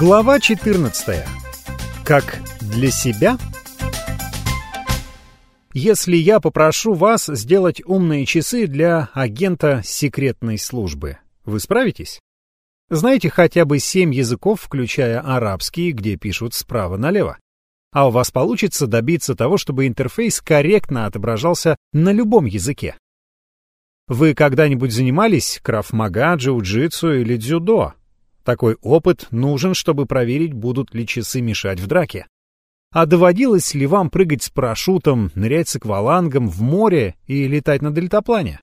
Глава 14. Как для себя? Если я попрошу вас сделать умные часы для агента секретной службы, вы справитесь? Знаете хотя бы семь языков, включая арабский, где пишут справа налево? А у вас получится добиться того, чтобы интерфейс корректно отображался на любом языке. Вы когда-нибудь занимались крафмага, джиу-джитсу или дзюдо? Такой опыт нужен, чтобы проверить, будут ли часы мешать в драке. А доводилось ли вам прыгать с парашютом, нырять с аквалангом в море и летать на дельтаплане?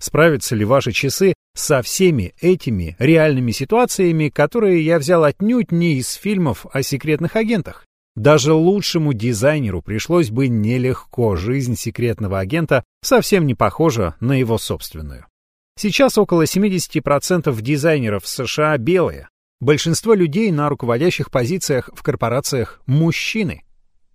Справятся ли ваши часы со всеми этими реальными ситуациями, которые я взял отнюдь не из фильмов о секретных агентах? Даже лучшему дизайнеру пришлось бы нелегко, жизнь секретного агента совсем не похожа на его собственную. Сейчас около 70% дизайнеров в США белые. Большинство людей на руководящих позициях в корпорациях – мужчины.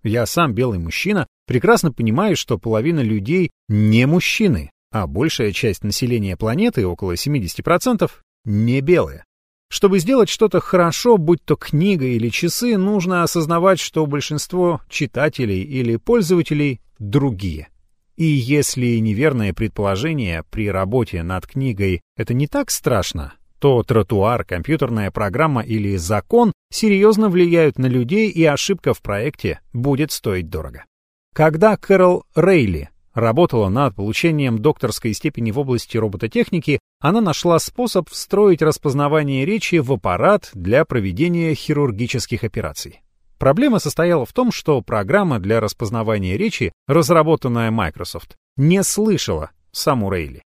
Я сам белый мужчина, прекрасно понимаю, что половина людей не мужчины, а большая часть населения планеты, около 70%, не белые. Чтобы сделать что-то хорошо, будь то книга или часы, нужно осознавать, что большинство читателей или пользователей другие. И если неверное предположение при работе над книгой — это не так страшно, то тротуар, компьютерная программа или закон серьезно влияют на людей, и ошибка в проекте будет стоить дорого. Когда Кэрол Рейли работала над получением докторской степени в области робототехники, она нашла способ встроить распознавание речи в аппарат для проведения хирургических операций. Проблема состояла в том, что программа для распознавания речи, разработанная Microsoft, не слышала саму Рейли.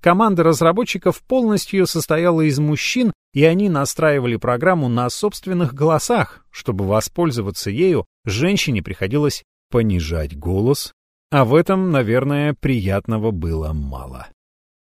Команда разработчиков полностью состояла из мужчин, и они настраивали программу на собственных голосах. Чтобы воспользоваться ею, женщине приходилось понижать голос, а в этом, наверное, приятного было мало.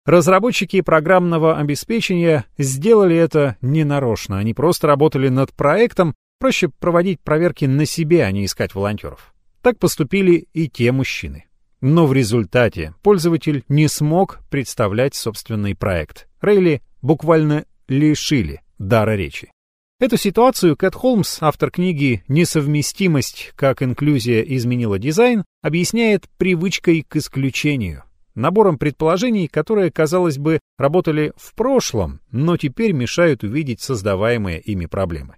Разработчики программного обеспечения сделали это ненарочно, они просто работали над проектом, Проще проводить проверки на себе, а не искать волонтеров. Так поступили и те мужчины. Но в результате пользователь не смог представлять собственный проект. Рейли буквально лишили дара речи. Эту ситуацию Кэт Холмс, автор книги «Несовместимость. Как инклюзия изменила дизайн», объясняет привычкой к исключению, набором предположений, которые, казалось бы, работали в прошлом, но теперь мешают увидеть создаваемые ими проблемы.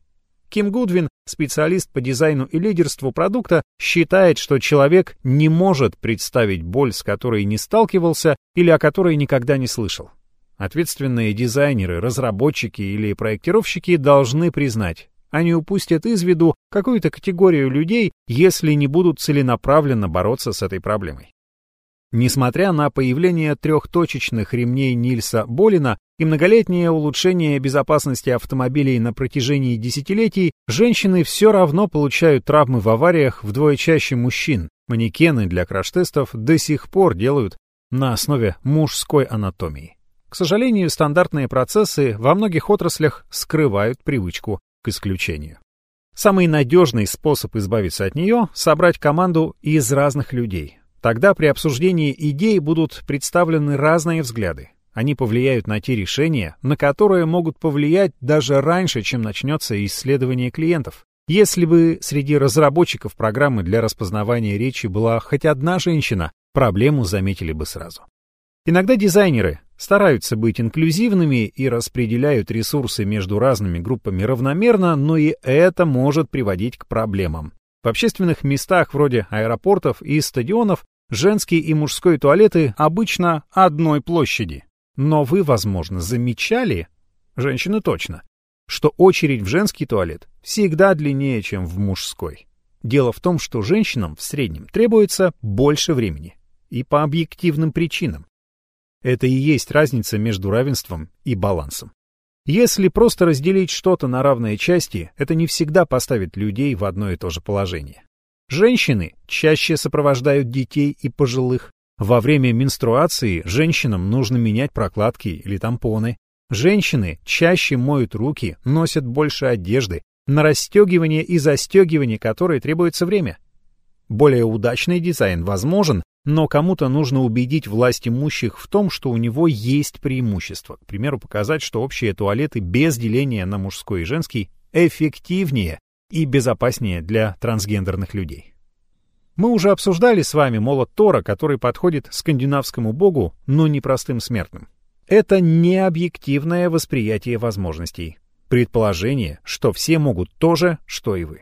Ким Гудвин, специалист по дизайну и лидерству продукта, считает, что человек не может представить боль, с которой не сталкивался или о которой никогда не слышал. Ответственные дизайнеры, разработчики или проектировщики должны признать, они упустят из виду какую-то категорию людей, если не будут целенаправленно бороться с этой проблемой. Несмотря на появление трехточечных ремней Нильса Болина и многолетнее улучшение безопасности автомобилей на протяжении десятилетий, женщины все равно получают травмы в авариях вдвое чаще мужчин. Манекены для краш-тестов до сих пор делают на основе мужской анатомии. К сожалению, стандартные процессы во многих отраслях скрывают привычку к исключению. Самый надежный способ избавиться от нее — собрать команду из разных людей, Тогда при обсуждении идей будут представлены разные взгляды. Они повлияют на те решения, на которые могут повлиять даже раньше, чем начнется исследование клиентов. Если бы среди разработчиков программы для распознавания речи была хоть одна женщина, проблему заметили бы сразу. Иногда дизайнеры стараются быть инклюзивными и распределяют ресурсы между разными группами равномерно, но и это может приводить к проблемам. В общественных местах вроде аэропортов и стадионов Женский и мужской туалеты обычно одной площади. Но вы, возможно, замечали, женщины точно, что очередь в женский туалет всегда длиннее, чем в мужской. Дело в том, что женщинам в среднем требуется больше времени. И по объективным причинам. Это и есть разница между равенством и балансом. Если просто разделить что-то на равные части, это не всегда поставит людей в одно и то же положение. Женщины чаще сопровождают детей и пожилых. Во время менструации женщинам нужно менять прокладки или тампоны. Женщины чаще моют руки, носят больше одежды, на расстегивание и застегивание которой требуется время. Более удачный дизайн возможен, но кому-то нужно убедить власть имущих в том, что у него есть преимущество. К примеру, показать, что общие туалеты без деления на мужской и женский – эффективнее и безопаснее для трансгендерных людей. Мы уже обсуждали с вами молот Тора, который подходит скандинавскому богу, но не простым смертным. Это не объективное восприятие возможностей. Предположение, что все могут то же, что и вы.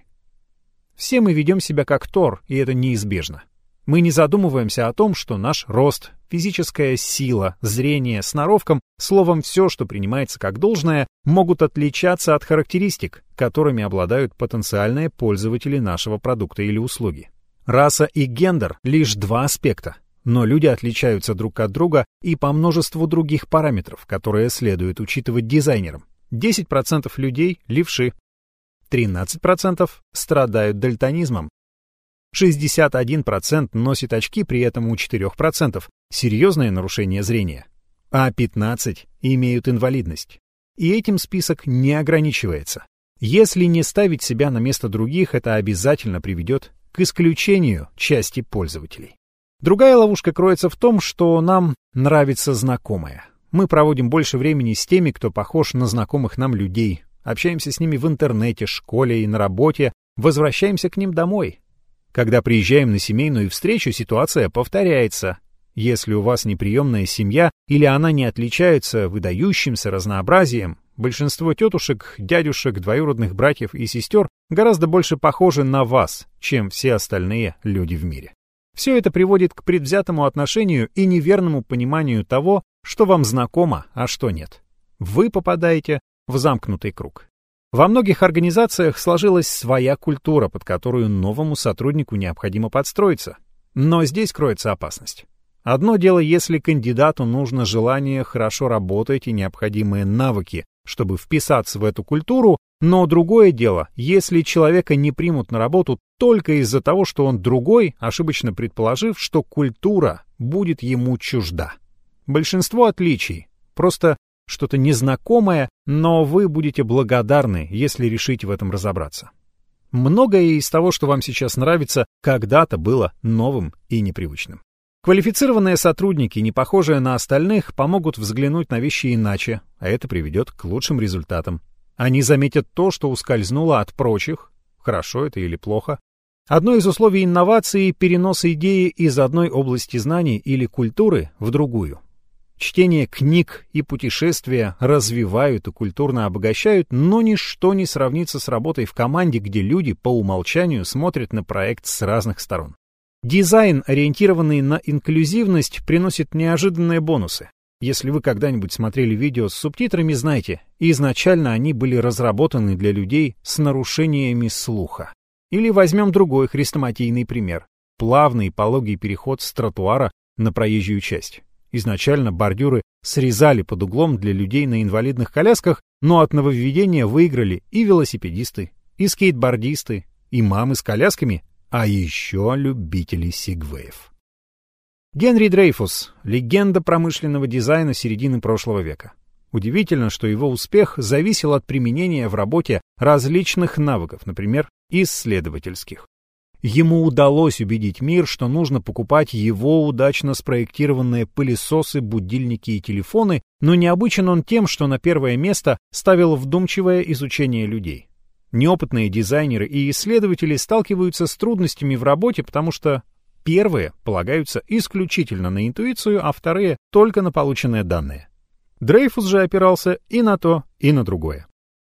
Все мы ведем себя как Тор, и это неизбежно. Мы не задумываемся о том, что наш рост, физическая сила, зрение, сноровком, словом, все, что принимается как должное, могут отличаться от характеристик, которыми обладают потенциальные пользователи нашего продукта или услуги. Раса и гендер — лишь два аспекта, но люди отличаются друг от друга и по множеству других параметров, которые следует учитывать дизайнерам. 10% людей — левши, 13% страдают дальтонизмом, 61% носит очки, при этом у 4% серьезное нарушение зрения, а 15% имеют инвалидность. И этим список не ограничивается. Если не ставить себя на место других, это обязательно приведет к исключению части пользователей. Другая ловушка кроется в том, что нам нравится знакомое. Мы проводим больше времени с теми, кто похож на знакомых нам людей, общаемся с ними в интернете, школе и на работе, возвращаемся к ним домой. Когда приезжаем на семейную встречу, ситуация повторяется. Если у вас неприемная семья или она не отличается выдающимся разнообразием, большинство тетушек, дядюшек, двоюродных братьев и сестер гораздо больше похожи на вас, чем все остальные люди в мире. Все это приводит к предвзятому отношению и неверному пониманию того, что вам знакомо, а что нет. Вы попадаете в замкнутый круг. Во многих организациях сложилась своя культура, под которую новому сотруднику необходимо подстроиться. Но здесь кроется опасность. Одно дело, если кандидату нужно желание хорошо работать и необходимые навыки, чтобы вписаться в эту культуру, но другое дело, если человека не примут на работу только из-за того, что он другой, ошибочно предположив, что культура будет ему чужда. Большинство отличий просто что-то незнакомое, но вы будете благодарны, если решите в этом разобраться. Многое из того, что вам сейчас нравится, когда-то было новым и непривычным. Квалифицированные сотрудники, не похожие на остальных, помогут взглянуть на вещи иначе, а это приведет к лучшим результатам. Они заметят то, что ускользнуло от прочих, хорошо это или плохо. Одно из условий инновации — перенос идеи из одной области знаний или культуры в другую. Чтение книг и путешествия развивают и культурно обогащают, но ничто не сравнится с работой в команде, где люди по умолчанию смотрят на проект с разных сторон. Дизайн, ориентированный на инклюзивность, приносит неожиданные бонусы. Если вы когда-нибудь смотрели видео с субтитрами, знайте, изначально они были разработаны для людей с нарушениями слуха. Или возьмем другой хрестоматийный пример. Плавный пологий переход с тротуара на проезжую часть. Изначально бордюры срезали под углом для людей на инвалидных колясках, но от нововведения выиграли и велосипедисты, и скейтбордисты, и мамы с колясками, а еще любители сигвеев. Генри Дрейфус — легенда промышленного дизайна середины прошлого века. Удивительно, что его успех зависел от применения в работе различных навыков, например, исследовательских. Ему удалось убедить мир, что нужно покупать его удачно спроектированные пылесосы, будильники и телефоны, но необычен он тем, что на первое место ставил вдумчивое изучение людей. Неопытные дизайнеры и исследователи сталкиваются с трудностями в работе, потому что первые полагаются исключительно на интуицию, а вторые — только на полученные данные. Дрейфус же опирался и на то, и на другое.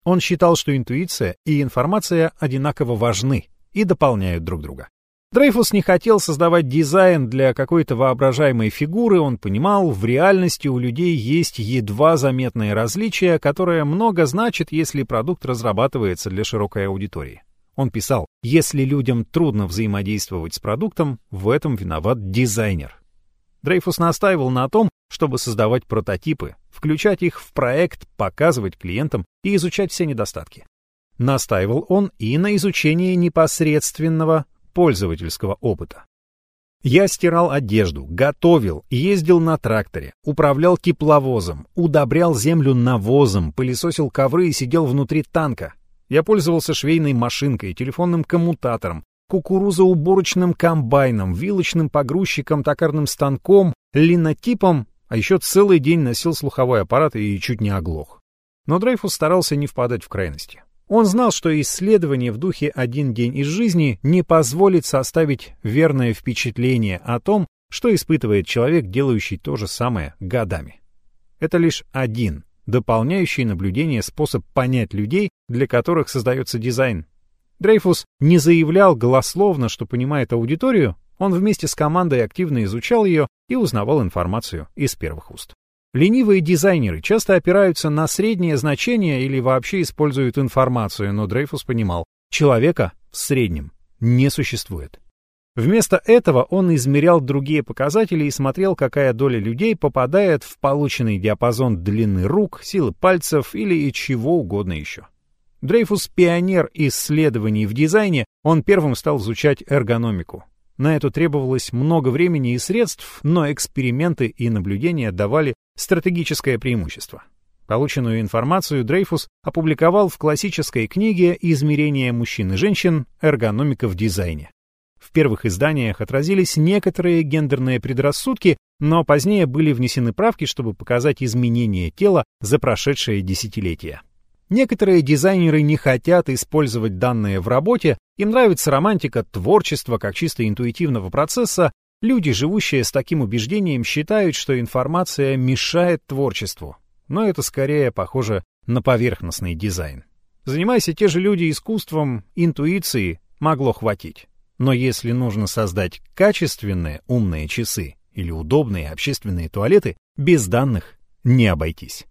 Он считал, что интуиция и информация одинаково важны, и дополняют друг друга. Дрейфус не хотел создавать дизайн для какой-то воображаемой фигуры, он понимал, в реальности у людей есть едва заметные различия, которые много значат, если продукт разрабатывается для широкой аудитории. Он писал, если людям трудно взаимодействовать с продуктом, в этом виноват дизайнер. Дрейфус настаивал на том, чтобы создавать прототипы, включать их в проект, показывать клиентам и изучать все недостатки. Настаивал он и на изучении непосредственного пользовательского опыта. Я стирал одежду, готовил, ездил на тракторе, управлял тепловозом, удобрял землю навозом, пылесосил ковры и сидел внутри танка. Я пользовался швейной машинкой, телефонным коммутатором, кукурузоуборочным комбайном, вилочным погрузчиком, токарным станком, линотипом, а еще целый день носил слуховой аппарат и чуть не оглох. Но Дрейфус старался не впадать в крайности. Он знал, что исследование в духе «один день из жизни» не позволит составить верное впечатление о том, что испытывает человек, делающий то же самое годами. Это лишь один, дополняющий наблюдение способ понять людей, для которых создается дизайн. Дрейфус не заявлял голословно, что понимает аудиторию, он вместе с командой активно изучал ее и узнавал информацию из первых уст. Ленивые дизайнеры часто опираются на среднее значение или вообще используют информацию, но Дрейфус понимал, человека в среднем не существует. Вместо этого он измерял другие показатели и смотрел, какая доля людей попадает в полученный диапазон длины рук, силы пальцев или и чего угодно еще. Дрейфус — пионер исследований в дизайне, он первым стал изучать эргономику. На это требовалось много времени и средств, но эксперименты и наблюдения давали стратегическое преимущество. Полученную информацию Дрейфус опубликовал в классической книге «Измерение мужчин и женщин. Эргономика в дизайне». В первых изданиях отразились некоторые гендерные предрассудки, но позднее были внесены правки, чтобы показать изменения тела за прошедшие десятилетия. Некоторые дизайнеры не хотят использовать данные в работе, им нравится романтика творчества как чисто интуитивного процесса, люди, живущие с таким убеждением, считают, что информация мешает творчеству. Но это скорее похоже на поверхностный дизайн. Занимайся те же люди искусством, интуиции могло хватить. Но если нужно создать качественные умные часы или удобные общественные туалеты, без данных не обойтись.